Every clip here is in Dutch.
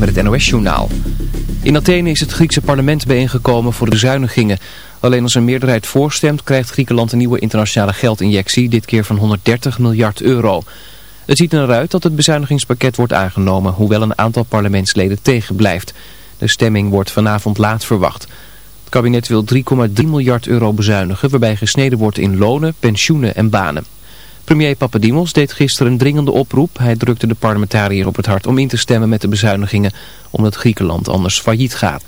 met het NOS-journaal. In Athene is het Griekse parlement bijeengekomen voor de bezuinigingen. Alleen als een meerderheid voorstemt krijgt Griekenland een nieuwe internationale geldinjectie, dit keer van 130 miljard euro. Het ziet er uit dat het bezuinigingspakket wordt aangenomen, hoewel een aantal parlementsleden tegenblijft. De stemming wordt vanavond laat verwacht. Het kabinet wil 3,3 miljard euro bezuinigen, waarbij gesneden wordt in lonen, pensioenen en banen. Premier Papadimos deed gisteren een dringende oproep. Hij drukte de parlementariër op het hart om in te stemmen met de bezuinigingen, omdat Griekenland anders failliet gaat.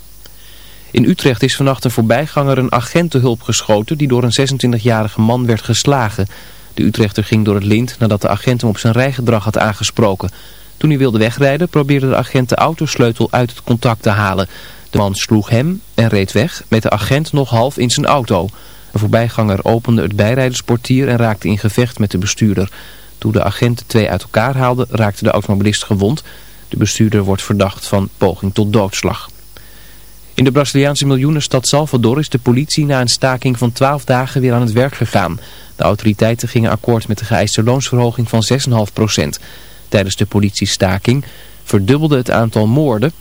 In Utrecht is vannacht een voorbijganger een agent te hulp geschoten die door een 26-jarige man werd geslagen. De Utrechter ging door het lint nadat de agent hem op zijn rijgedrag had aangesproken. Toen hij wilde wegrijden probeerde de agent de autosleutel uit het contact te halen. De man sloeg hem en reed weg met de agent nog half in zijn auto. Een voorbijganger opende het bijrijdersportier en raakte in gevecht met de bestuurder. Toen de agent de twee uit elkaar haalde, raakte de automobilist gewond. De bestuurder wordt verdacht van poging tot doodslag. In de Braziliaanse miljoenenstad Salvador is de politie na een staking van 12 dagen weer aan het werk gegaan. De autoriteiten gingen akkoord met de geëiste loonsverhoging van 6,5% Tijdens de politiestaking verdubbelde het aantal moorden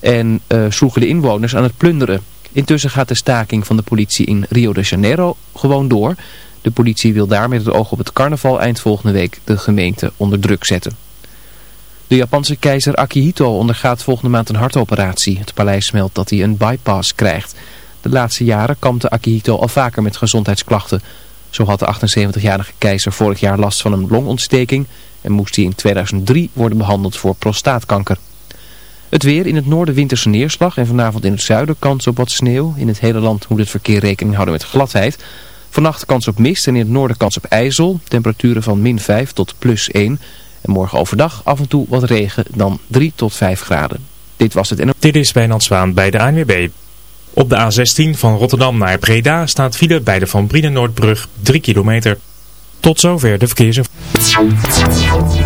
en uh, sloegen de inwoners aan het plunderen. Intussen gaat de staking van de politie in Rio de Janeiro gewoon door. De politie wil daar met het oog op het carnaval eind volgende week de gemeente onder druk zetten. De Japanse keizer Akihito ondergaat volgende maand een hartoperatie. Het paleis meldt dat hij een bypass krijgt. De laatste jaren kampte Akihito al vaker met gezondheidsklachten. Zo had de 78-jarige keizer vorig jaar last van een longontsteking en moest hij in 2003 worden behandeld voor prostaatkanker. Het weer in het noorden winterse neerslag en vanavond in het zuiden kans op wat sneeuw. In het hele land moet het verkeer rekening houden met gladheid. Vannacht kans op mist en in het noorden kans op ijzel. Temperaturen van min 5 tot plus 1. En morgen overdag af en toe wat regen, dan 3 tot 5 graden. Dit was het. En... Dit is Wijnand Zwaan bij de ANWB. Op de A16 van Rotterdam naar Breda staat file bij de Van Brieden Noordbrug 3 kilometer. Tot zover de verkeersinformatie.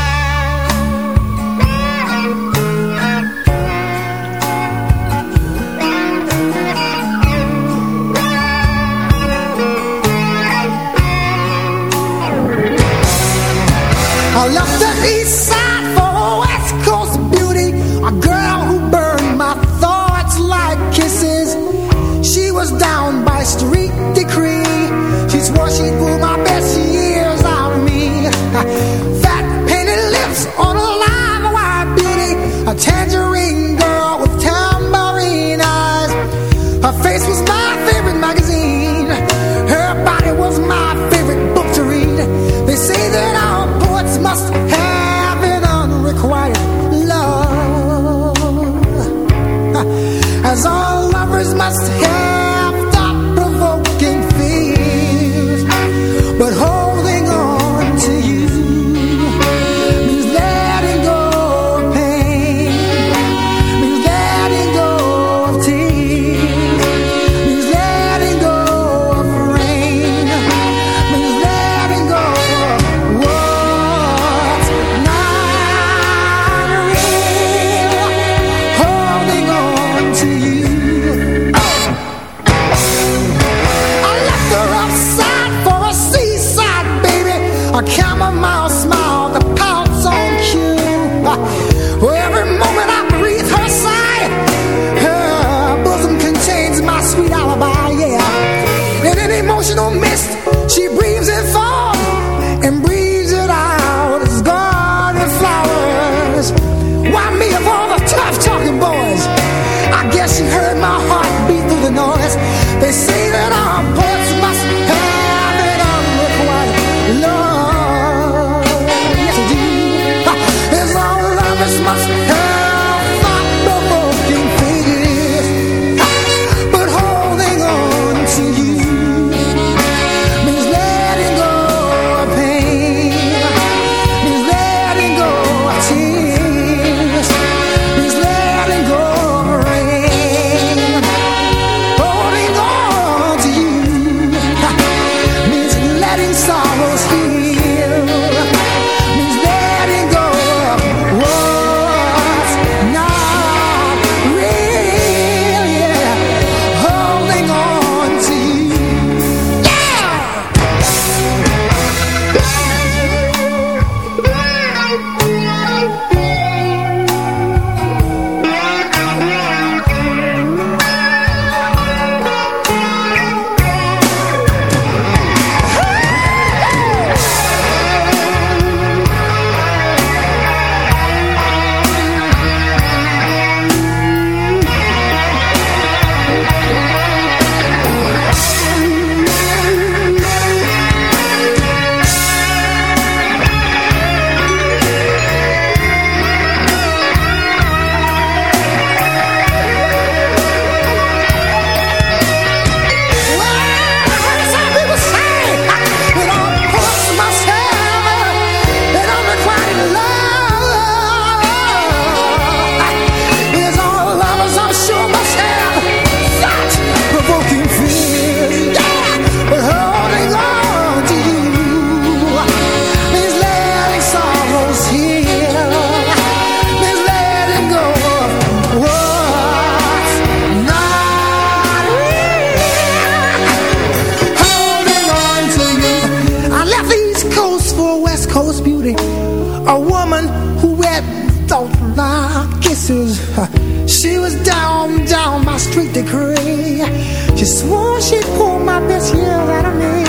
She swore she'd pull my best years out of me.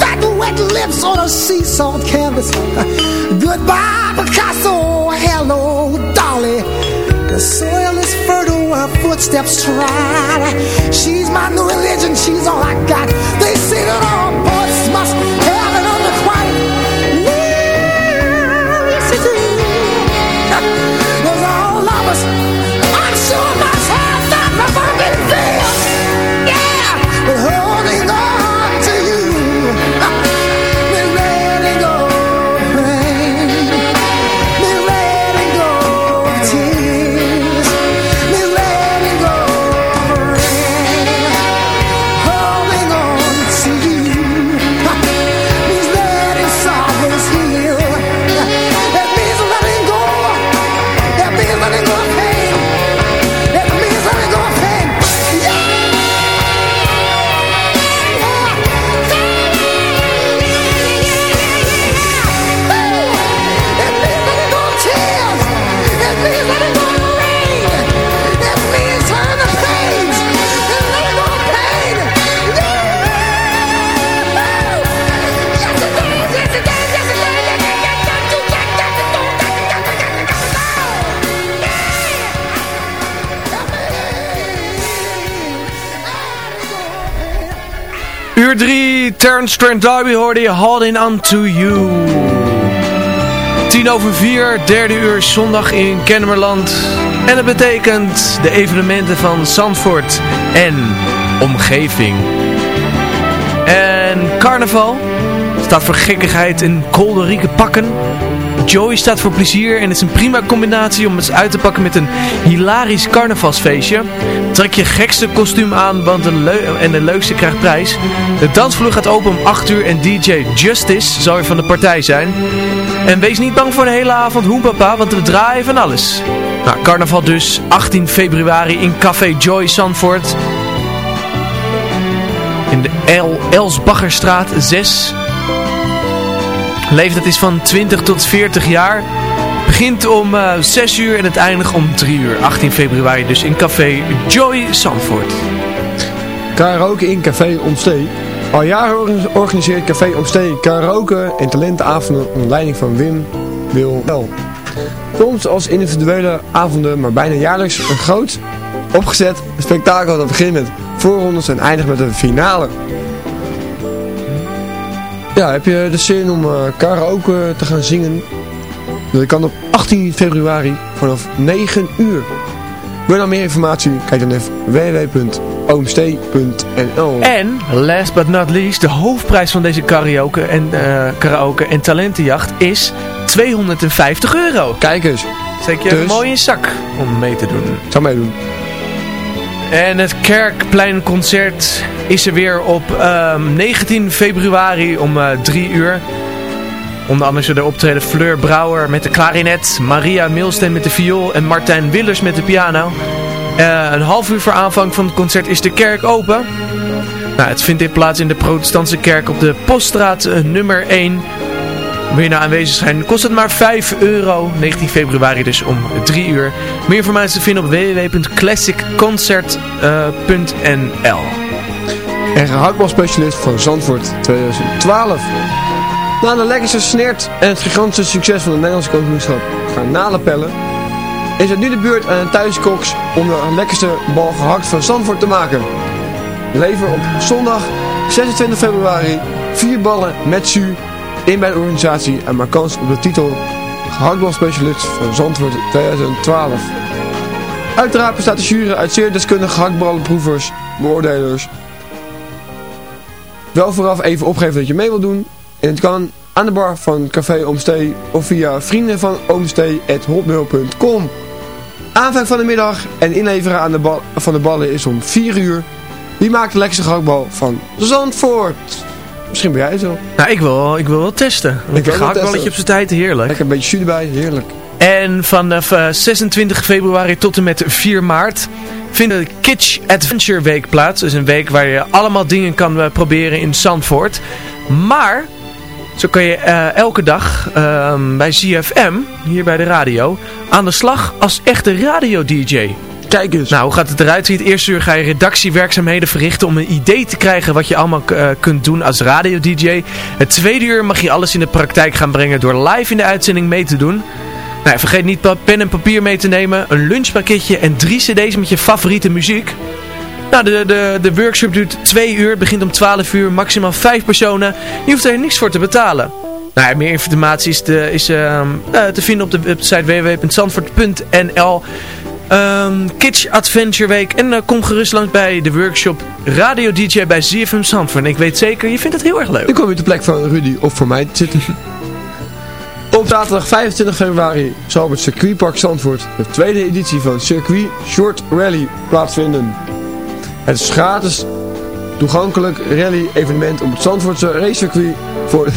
Fat wet lips on a sea salt canvas. Goodbye Picasso, hello Dolly. The soil is fertile, her footsteps trod. She's my new religion, she's all I got. Uur 3, Turnstrand Derby hoorde je Holding On To You. 10 over 4, derde uur zondag in Kennemerland. En dat betekent de evenementen van Zandvoort en omgeving. En carnaval staat voor gekkigheid en kolderieke pakken. Joey staat voor plezier en het is een prima combinatie om eens uit te pakken met een hilarisch carnavalsfeestje. Trek je gekste kostuum aan, want leu en de leukste krijgt prijs. De dansvloer gaat open om 8 uur en DJ Justice zal weer van de partij zijn. En wees niet bang voor de hele avond hoenpapa, want we draaien van alles. Nou, carnaval dus, 18 februari in Café Joy Zandvoort. In de El Elsbaggerstraat 6. Leeftijd is van 20 tot 40 jaar. Begint om eh 6 uur en het eindigt om 3 uur. 18 februari dus in Café Joy Zandvoort. Karaoke in Café Omstee. Al jaren organiseert Café Omstee karaoke en talentenavonden onder leiding van Wim Wil Wel. Soms als individuele avonden, maar bijna jaarlijks een groot opgezet spektakel dat begint met voorrondes en eindigt met een finale. Ja, heb je de zin om uh, karaoke te gaan zingen? Dat kan op 18 februari vanaf 9 uur. Wil je nou meer informatie? Kijk dan even www.oomstee.nl En, last but not least, de hoofdprijs van deze karaoke en, uh, karaoke en talentenjacht is 250 euro. Kijk eens. Steek je Dus- mooi in zak om mee te doen. Ik zou meedoen. En het Kerkpleinconcert is er weer op ehm, 19 februari om 3 uur. Onder andere zullen er optreden Fleur Brouwer met de klarinet, Maria Milsteen met de viool en Martijn Willers met de piano. Eh, een half uur voor aanvang van het concert is de kerk open. Nou, het vindt dit plaats in de protestantse kerk op de Poststraat eh, nummer 1. Wil je nou aanwezig zijn, kost het maar 5 euro. 19 februari dus om 3 uur. Meer informatie te vinden op www.classicconcert.nl En gehaktbalspecialist van Zandvoort 2012. Na de lekkerste snert en het gigantische succes van het Nederlandse kampioenschap garnalenpellen... is het nu de beurt aan de thuiskoks om de lekkerste bal gehakt van Zandvoort te maken. Lever op zondag 26 februari vier ballen met su in bij de organisatie en maak kans op de titel gehaktbalspecialist van Zandvoort 2012. Uiteraard bestaat de jury uit zeer deskundige gehaktballenproevers, beoordelers. Wel vooraf even opgeven dat je mee wilt doen. En het kan aan de bar van Café Oomstee of via vrienden van oomstee.hotmail.com. Aanvang van de middag en inleveren aan de bal van de ballen is om 4 uur. Wie maakt de lekkerste gehaktbal van Zandvoort? Misschien ben jij zo. Nou, ik wil, ik wil wel testen. wil Een wel gehaktballetje op zijn tijd, heerlijk. Lekker een beetje jus erbij, heerlijk. En vanaf eh, 26 februari tot en met 4 maart vindt de Kitsch Adventure Week plaats. Is een week waar je allemaal dingen kan eh, proberen in Zandvoort. Maar, zo kan je eh, elke dag ehm, bij ZFM, hier bij de radio, aan de slag als echte radio-dj. Kijk eens. Nou, hoe gaat het eruit zien? Het eerste uur ga je redactiewerkzaamheden verrichten om een idee te krijgen wat je allemaal eh, kunt doen als radio-dj. Het tweede uur mag je alles in de praktijk gaan brengen door live in de uitzending mee te doen. Nou, vergeet niet pen en papier mee te nemen, een lunchpakketje en drie cd's met je favoriete muziek. Nou, de, de, de workshop duurt twee uur, begint om 12 uur, maximaal vijf personen. Je hoeft er niks voor te betalen. Nou, meer informatie is, te, is ehm, eh, te vinden op de website www.zandvoort.nl Ehm Kitsch Adventure Week. En eh, kom gerust langs bij de workshop Radio DJ bij ZFM Zandvoort. En ik weet zeker, je vindt het heel erg leuk. Ik kom op de plek van Rudy of voor mij te zitten. Op zaterdag 25 februari zal het circuitpark Zandvoort de tweede editie van Circuit Short Rally plaatsvinden. Het is gratis toegankelijk rally evenement op het Zandvoortse racecircuit voor,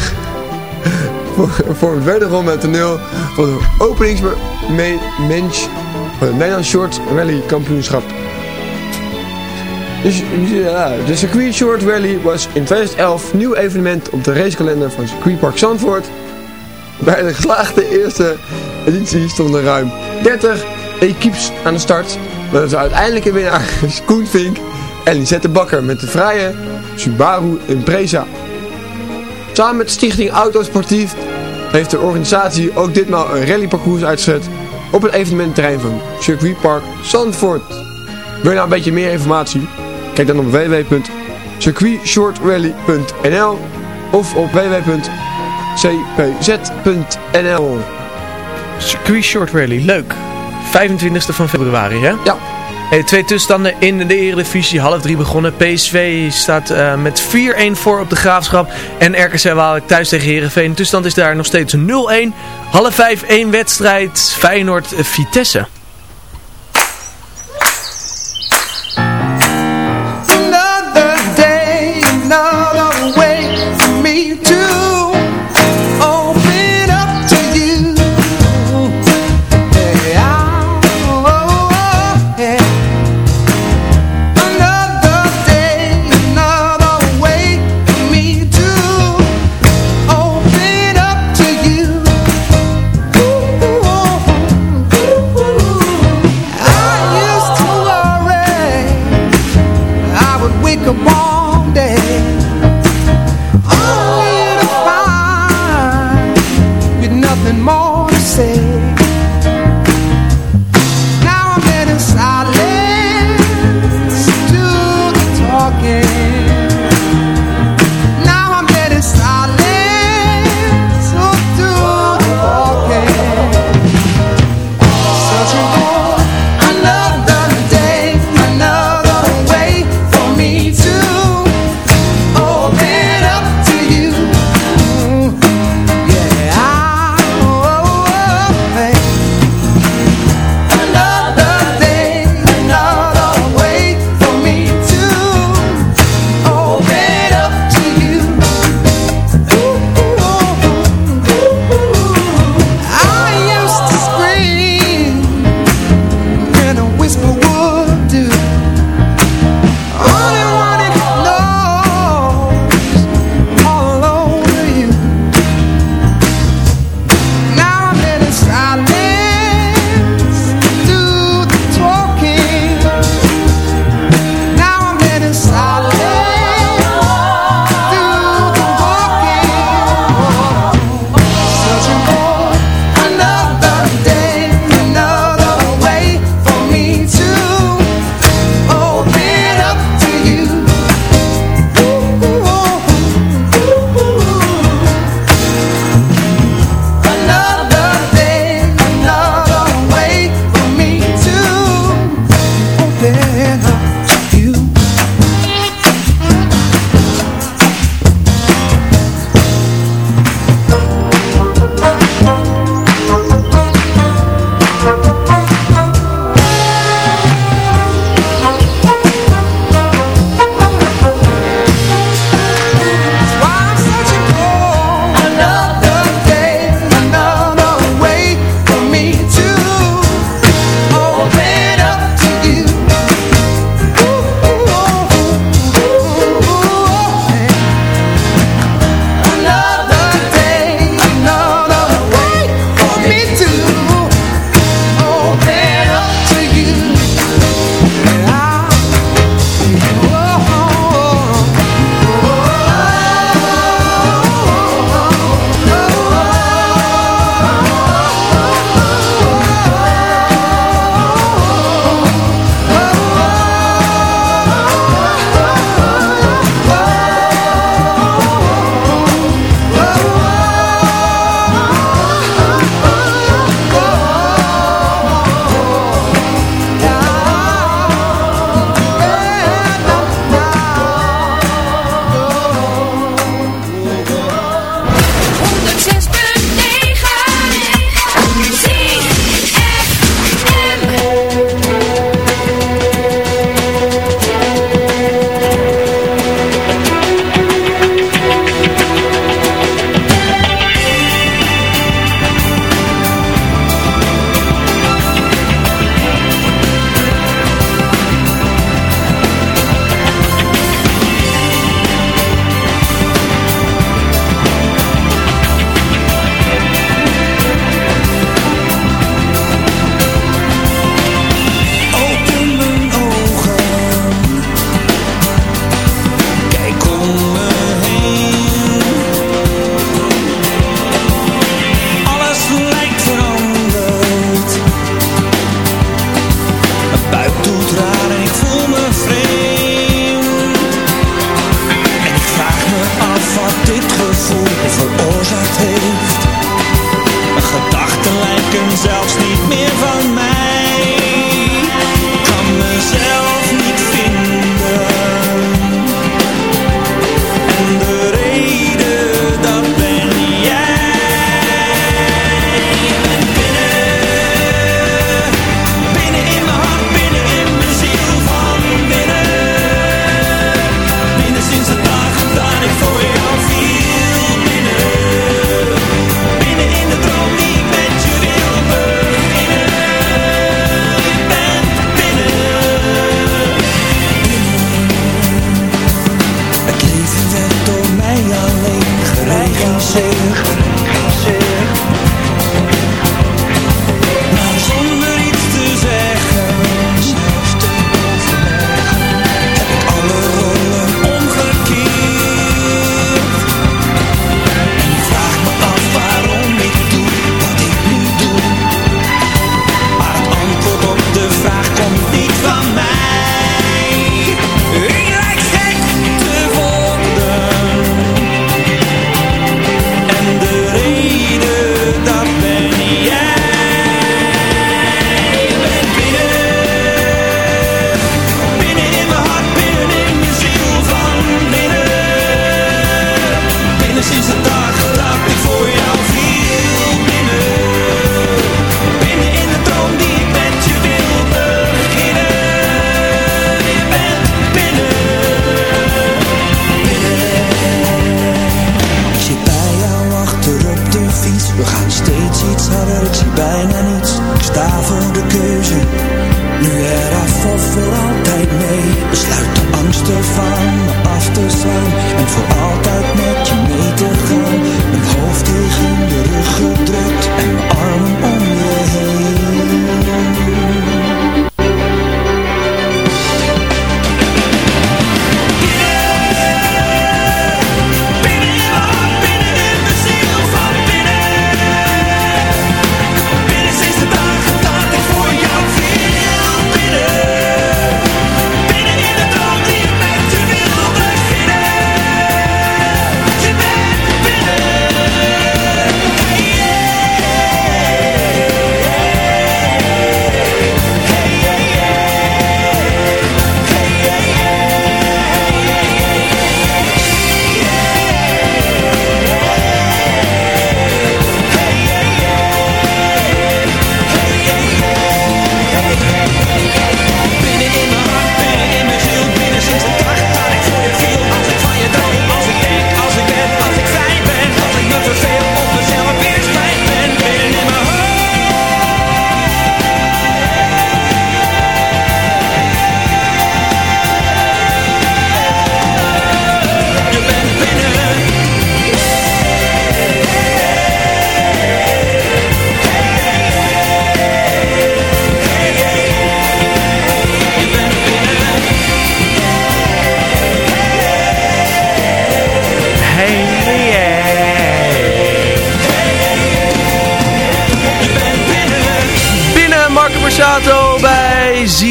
voor, voor het wederom het toneel van de openingsmatch van het Nederlands Short Rally kampioenschap. Dus, de Circuit Short Rally was in 2011 nieuw evenement op de racekalender van Circuitpark Zandvoort. Bij de geslaagde eerste editie stonden ruim 30 equipes aan de start. Met de uiteindelijke winnaar is Koen Vink en Lisette Bakker met de vrije Subaru Impreza. Samen met stichting Autosportief heeft de organisatie ook ditmaal een rallyparcours uitgezet op het evenementterrein van Circuitpark Zandvoort. Wil je nou een beetje meer informatie? Kijk dan op www.circuitshortrally.nl of op www.cpz.nl Circuit Short Rally, leuk. 25e van februari, hè? Ja. Hey, twee tussenstanden in de Eredivisie, half drie begonnen. PSV staat eh, met 4-1 voor op de Graafschap. En RKC Waalwijk thuis tegen Heerenveen. De tussenstand is daar nog steeds 0-1. Half vijf, één wedstrijd. Feyenoord-Vitesse.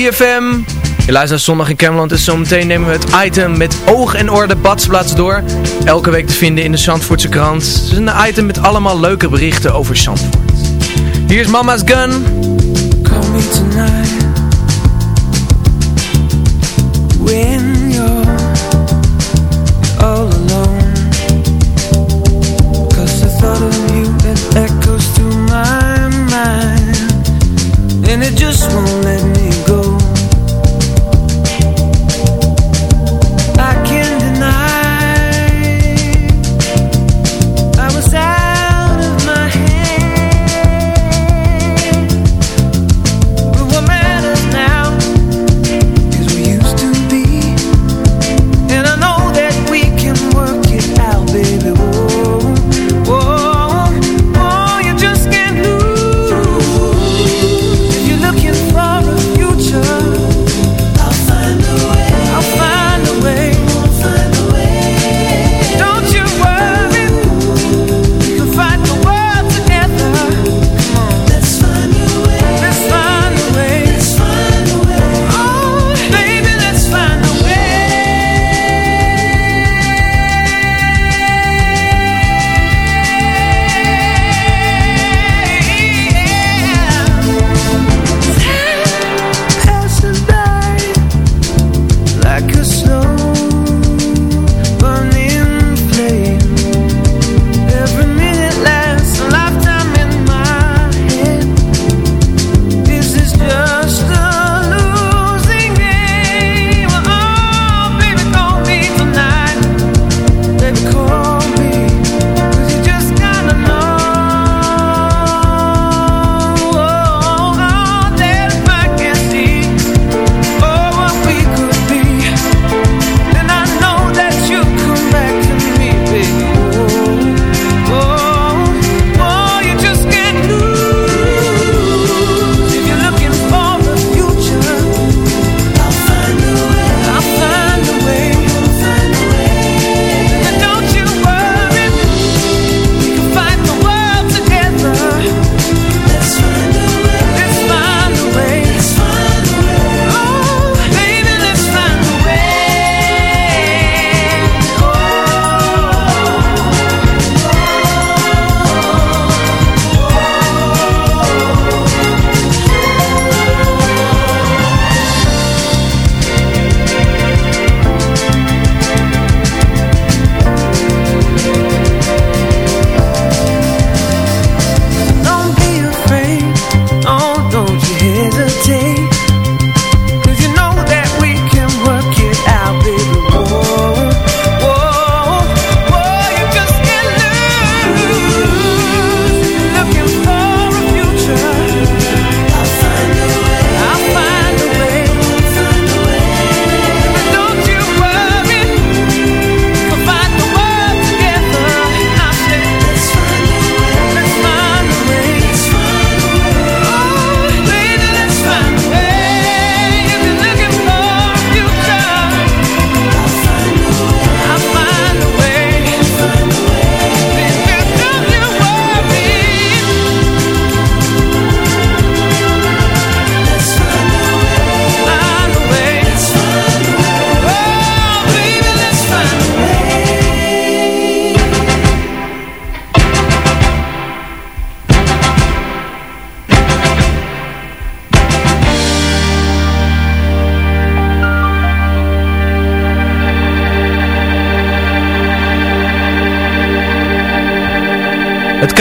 ZFM. Je luistert Zondag in Cameland en zometeen nemen we het item met oog en oor de door. Elke week te vinden in de Zandvoortse krant. Het is een item met allemaal leuke berichten over Zandvoort. Hier is Mama's Gun. Call me tonight when you're all alone. Cause the thought of you it echoes through my mind, and it just won't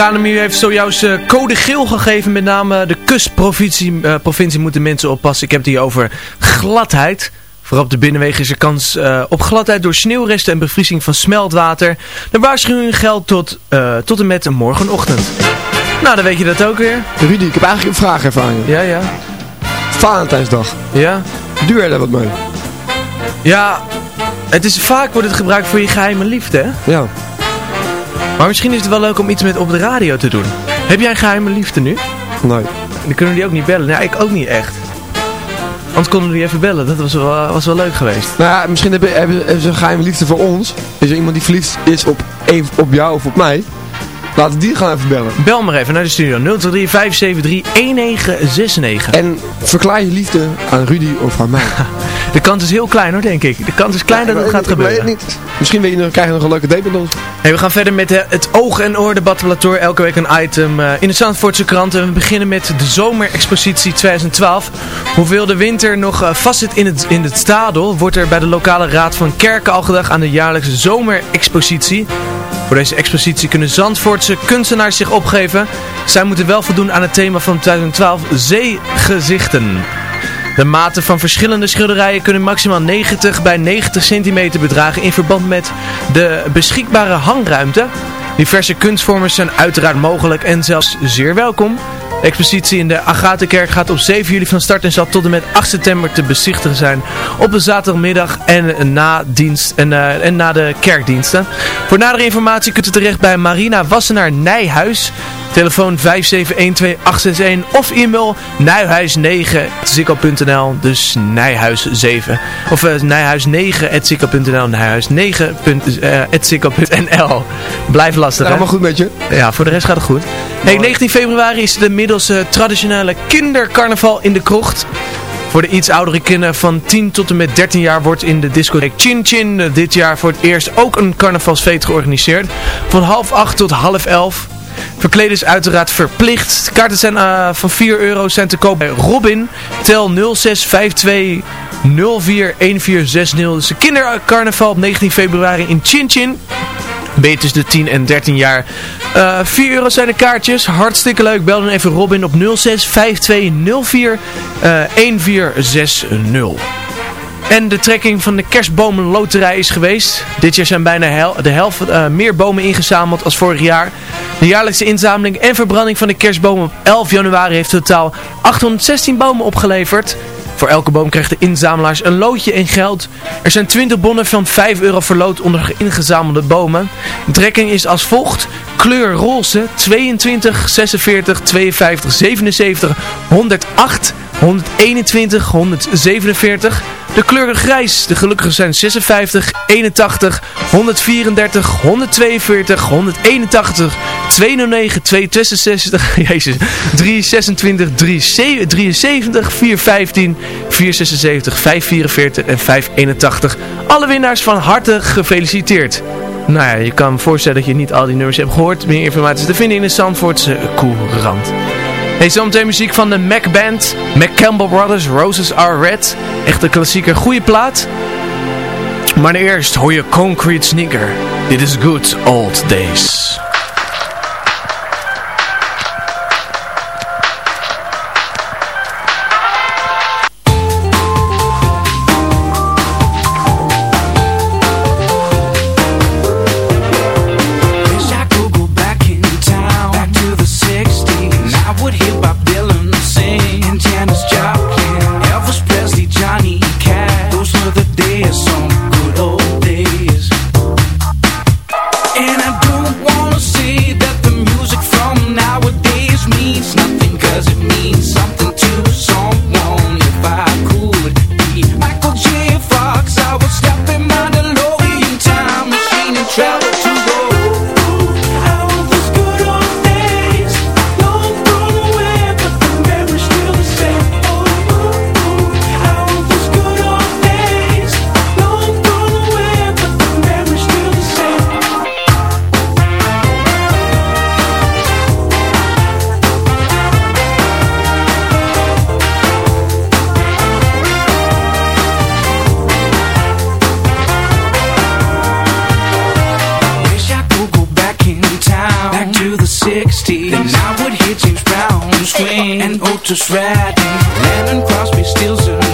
KNMU heeft zojuist eh, code geel gegeven. Met name de kustprovincie eh, provincie moeten mensen oppassen. Ik heb het hier over gladheid. Vooral op de binnenwegen is er kans eh, op gladheid door sneeuwresten en bevriezing van smeltwater. De waarschuwing geldt tot, eh, tot en met morgenochtend. Nou, dan weet je dat ook weer. Rudy, ik heb eigenlijk een vraag even aan je. Ja, ja. Valentijnsdag. Ja? Jij daar wat mee? Ja, het is, vaak wordt het gebruikt voor je geheime liefde, hè? Ja. Maar misschien is het wel leuk om iets met op de radio te doen. Heb jij een geheime liefde nu? Nee. Dan kunnen die ook niet bellen. Nee, ik ook niet echt. Anders konden we die even bellen. Dat was wel, was wel leuk geweest. Nou ja, misschien hebben, hebben, hebben ze een geheime liefde voor ons. Is er iemand die verliefd is op, op jou of op mij? Laten die gaan even bellen. Bel maar even naar de studio 023 573 1969. En verklaar je liefde aan Rudy of aan mij. De kans is heel klein hoor, denk ik. De kans is klein dat het gaat ik weet gebeuren. het niet. Misschien weet je nog, krijg je nog een leuke date met ons. Hey, we gaan verder met eh, het oog en oor debattelator. Elke week een item eh, in de Zandvoortse krant. En we beginnen met de zomerexpositie 2012. Hoeveel de winter nog uh, vastzit in het, in het stadel, wordt er bij de lokale raad van kerken al gedacht aan de jaarlijkse zomerexpositie. Voor deze expositie kunnen Zandvoortse kunstenaars zich opgeven. Zij moeten wel voldoen aan het thema van 2012, zeegezichten. De maten van verschillende schilderijen kunnen maximaal 90 bij 90 centimeter bedragen in verband met de beschikbare hangruimte. Diverse kunstvormen zijn uiteraard mogelijk en zelfs zeer welkom. De expositie in de Agatenkerk gaat op 7 juli van start en zal tot en met 8 september te bezichtigen zijn op de zaterdagmiddag en na, dienst, en, uh, en na de kerkdiensten. Voor nadere informatie kunt u terecht bij Marina Wassenaar Nijhuis. Telefoon 5712861 of e-mail nijhuis9.zikko.nl Dus Nijhuis 7. Of uh, nijhuis9.zikko.nl Nijhuis9.zikko.nl Blijf lastig Allemaal goed met je? Ja, voor de rest gaat het goed. Hey, 19 februari is de middels uh, traditionele kindercarnaval in de krocht. Voor de iets oudere kinderen van 10 tot en met 13 jaar wordt in de discotheek Chin Chin dit jaar voor het eerst ook een carnavalsfeest georganiseerd. Van half 8 tot half 11. Verkleden is uiteraard verplicht. Kaarten zijn uh, van 4 euro zijn te koop bij Robin. Tel 0652 041460. Dus de kindercarnaval op 19 februari in Chin Chin. Tussen de 10 en 13 jaar. Uh, 4 euro zijn de kaartjes. Hartstikke leuk. Bel dan even Robin op 065204 uh, 1460. En de trekking van de kerstbomenloterij is geweest. Dit jaar zijn bijna de helft uh, meer bomen ingezameld als vorig jaar. De jaarlijkse inzameling en verbranding van de kerstbomen op 11 januari heeft totaal 816 bomen opgeleverd. Voor elke boom krijgt de inzamelaars een loodje in geld. Er zijn 20 bonnen van 5 euro verloot onder ingezamelde bomen. De trekking is als volgt. Kleur roze 22, 46, 52, 77, 108, 121, 147. De kleuren grijs, de gelukkigen zijn 56, 81, 134, 142, 181, 209, 266, jezus, 326, 373, 415, 476, 544 en 581. Alle winnaars van harte gefeliciteerd. Nou ja, je kan me voorstellen dat je niet al die nummers hebt gehoord. Meer informatie te vinden in de Zandvoortse Courant. Hey, zometeen muziek van de Mac Band, McCampbell Brothers, Roses Are Red. Echt een klassieker, goede plaat. Maar eerst hoor je Concrete Sneaker. Dit is Good Old Days. Queen. And Otis Redding, Lennon Crosby, Stills and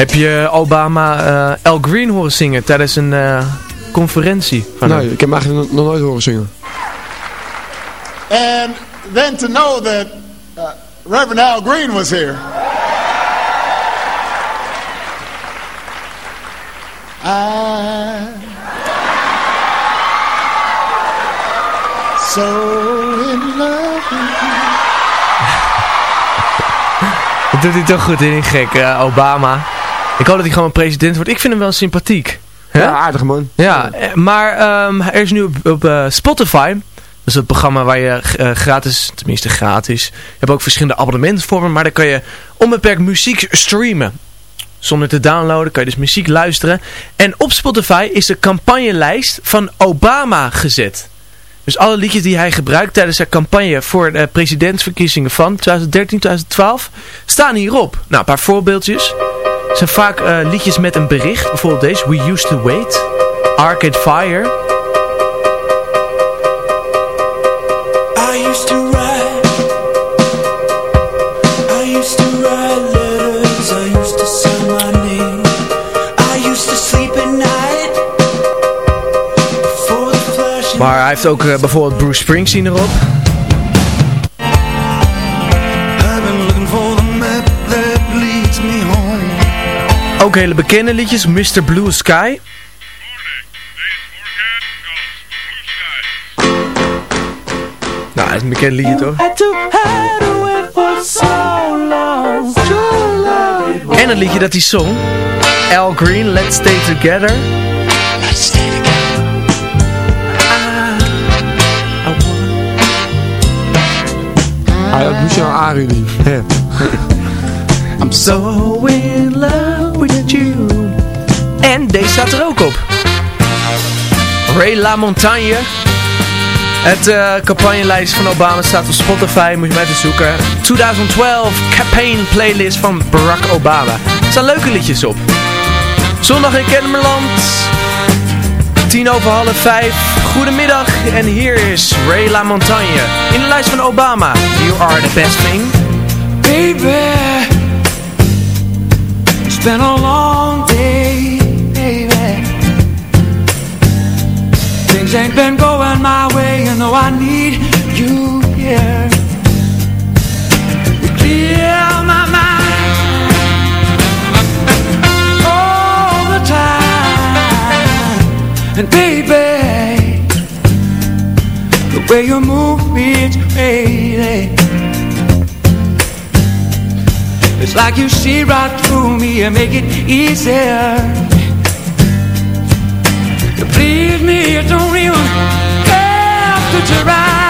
Heb je Obama eh, Al Green horen zingen tijdens een eh, conferentie? Van Nee, hem? ik heb hem eigenlijk nog- nooit horen zingen. And then to know that uh, Reverend Al Green was here. I so in love with you. Dat doet hij toch goed in, gek, eh, Obama. Ik hoop dat hij gewoon president wordt. Ik vind hem wel sympathiek. Ja, aardig man. Ja, maar ehm, er is nu op, op eh, Spotify, dat is het programma waar je eh, gratis, tenminste gratis, je hebt ook verschillende abonnementsvormen, maar daar kan je onbeperkt muziek streamen. Zonder te downloaden kan je dus muziek luisteren. En op Spotify is de campagnelijst van Obama gezet. Dus alle liedjes die hij gebruikt tijdens zijn campagne voor de presidentsverkiezingen van 2013, 2012 staan hierop. Nou, een paar voorbeeldjes. Het zijn vaak eh, liedjes met een bericht. Bijvoorbeeld deze, We Used to Wait. Arcade Fire. I used to write I used to write letters I used to sign my name I used to sleep at night Before the flash Maar hij heeft ook eh, bijvoorbeeld Bruce Springsteen erop. Ook hele bekende liedjes. Mr. Blue Sky. Nou, dat is een bekend liedje toch? En het liedje dat hij zong. Al Green, Let's Stay Together. Let's stay together Ah, dat moest je nou. Hè. I'm so in. En deze staat er ook op. Ray LaMontagne. Het eh campagnelijst van Obama staat op Spotify. Moet je maar even zoeken. 2012 campaign playlist van Barack Obama. Er staan leuke liedjes op. Zondag in Kennemerland. Tien over half vijf. Goedemiddag. En hier is Ray LaMontagne. In de lijst van Obama. You are the best thing. Baby It's been a long day, Things ain't been going my way You know I need you here You clear my mind All the time And baby The way you move me, it's crazy It's like you see right through me and make it easier. Please me, you don't even have to try.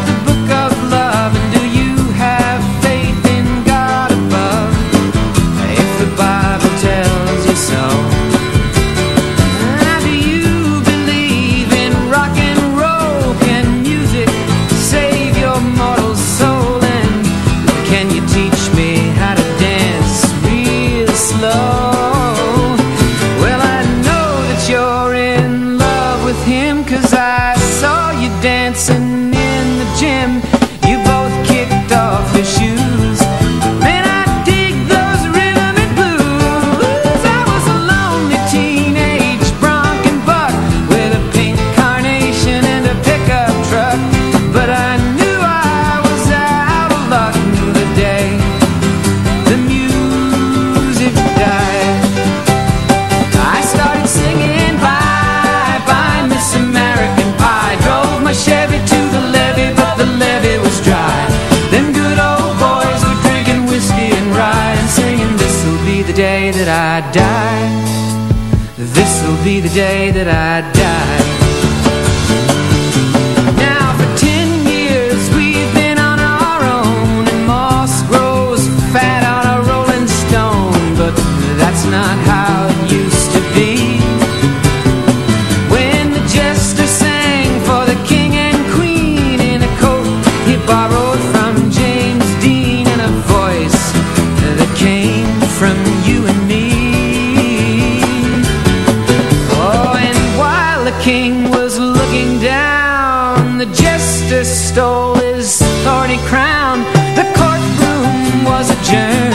jester stole his thorny crown. The courtroom was adjourned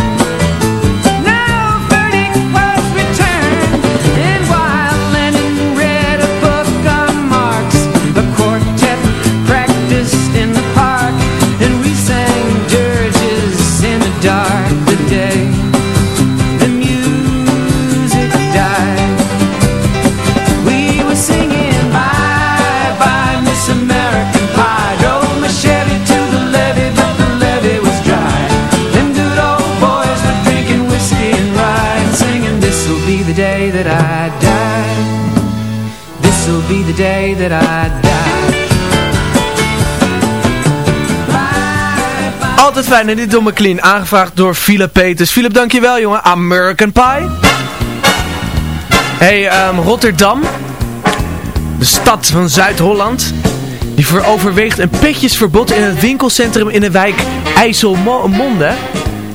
Fijn en dit Domme Clean, aangevraagd door Philip Peters. Philip, dankjewel jongen. American Pie. Hey, ehm, Rotterdam. De stad van Zuid-Holland. Die voor overweegt een petjesverbod in het winkelcentrum in de wijk IJsselmonde.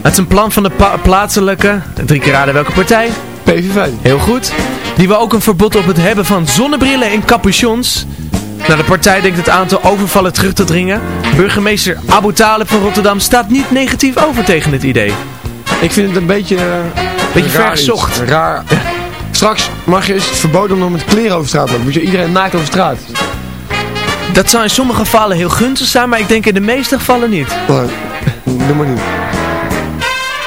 Dat is een plan van de plaatselijke, drie keer raden welke partij? PVV. Heel goed. Die wil ook een verbod op het hebben van zonnebrillen en capuchons. De partij denkt het aantal overvallen terug te dringen. Burgemeester Abu Talib van Rotterdam staat niet negatief over tegen het idee. Ik vind het een beetje... eh, Beetje ver iets. gezocht. Raar. Straks mag je, is het verboden om met kleren over straat te lopen. Moet je iedereen naakt over straat. Dat zou in sommige gevallen heel gunstig zijn, maar ik denk in de meeste gevallen niet. Nee, doe maar niet.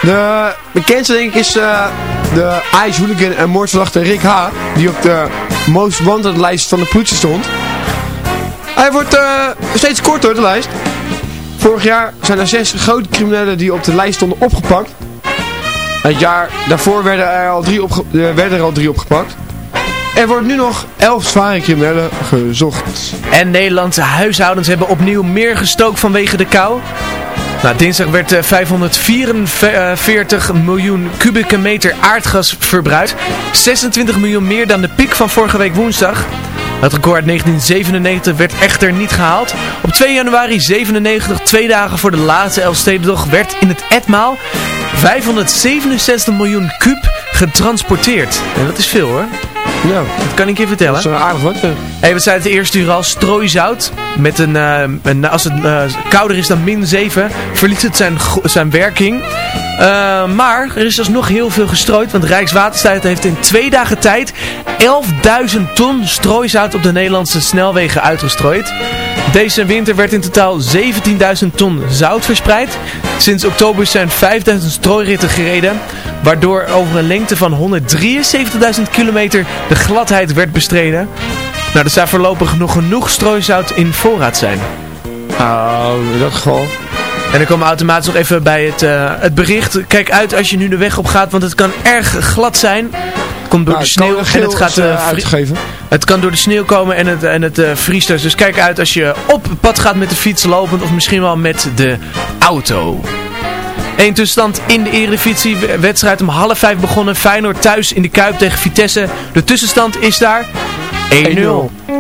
De bekendste denk ik is eh, de Ice Hooligan en moordverdachte Rick H. Die op de Most Wanted lijst van de politie stond. Hij wordt eh, steeds korter, de lijst. Vorig jaar zijn er zes grote criminelen die op de lijst stonden opgepakt. Het jaar daarvoor werden er al drie, eh, werden er al drie opgepakt. Er wordt nu nog elf zware criminelen gezocht. En Nederlandse huishoudens hebben opnieuw meer gestookt vanwege de kou. Nou, dinsdag werd eh, 544 miljoen kubieke meter aardgas verbruikt. 26 miljoen meer dan de piek van vorige week woensdag. Het record uit 1997 werd echter niet gehaald. Op 2 januari 97, twee dagen voor de laatste Elfstedentocht, werd in het etmaal 567 miljoen kub getransporteerd. En dat is veel hoor. Ja, Dat kan ik je vertellen. dat is aardig wat. hè. Hey, we zeiden het eerste uur al, strooizout. Met een, eh, een, als het eh, kouder is dan min 7, verliest het zijn, zijn werking. Eh, maar er is alsnog heel veel gestrooid, want Rijkswaterstaat heeft in twee dagen tijd 11.000 ton strooizout op de Nederlandse snelwegen uitgestrooid. Deze winter werd in totaal 17.000 ton zout verspreid. Sinds oktober zijn 5.000 strooiritten gereden, waardoor over een lengte van 173.000 kilometer de gladheid werd bestreden. Nou, er zou voorlopig nog genoeg strooizout in voorraad zijn. In dat geval. En dan komen we automatisch nog even bij het, eh, het bericht. Kijk uit als je nu de weg op gaat, want het kan erg glad zijn. Het komt door Nou, de sneeuw en het gaat eh, eh, uitgegeven. Het kan door de sneeuw komen en het, en het vriest dus. Dus kijk uit als je op pad gaat met de fiets lopend of misschien wel met de auto. Eén tussenstand in de Eredivisie. Wedstrijd om half vijf begonnen. Feyenoord thuis in de Kuip tegen Vitesse. De tussenstand is daar 1-0.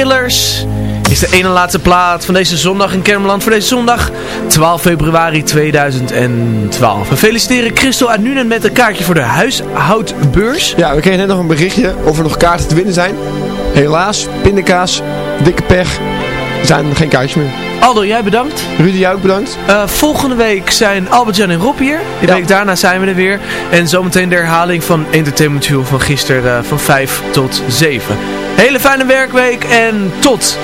Killers is de ene laatste plaat van deze zondag in Kermeland voor deze zondag 12 februari 2012. We feliciteren Christel aan Nunen met een kaartje voor de huishoudbeurs. Ja, we kregen net nog een berichtje of er nog kaarten te winnen zijn. Helaas, pindakaas, dikke pech, zijn geen kaartjes meer. Aldo, jij bedankt. Rudy, jij ook bedankt. Eh, volgende week zijn Albert-Jan en Rob hier. De week daarna zijn we er weer. En zometeen de herhaling van Entertainment Show van gisteren eh, van 5 tot 7. Hele fijne werkweek en tot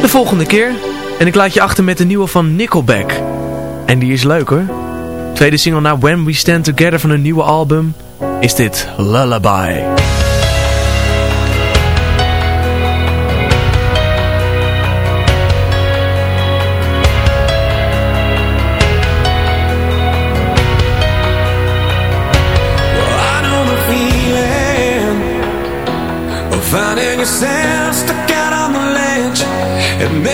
de volgende keer. En ik laat je achter met de nieuwe van Nickelback. En die is leuk hoor. Tweede single na When We Stand Together van een nieuwe album is dit Lullaby. yourself stuck out on the ledge.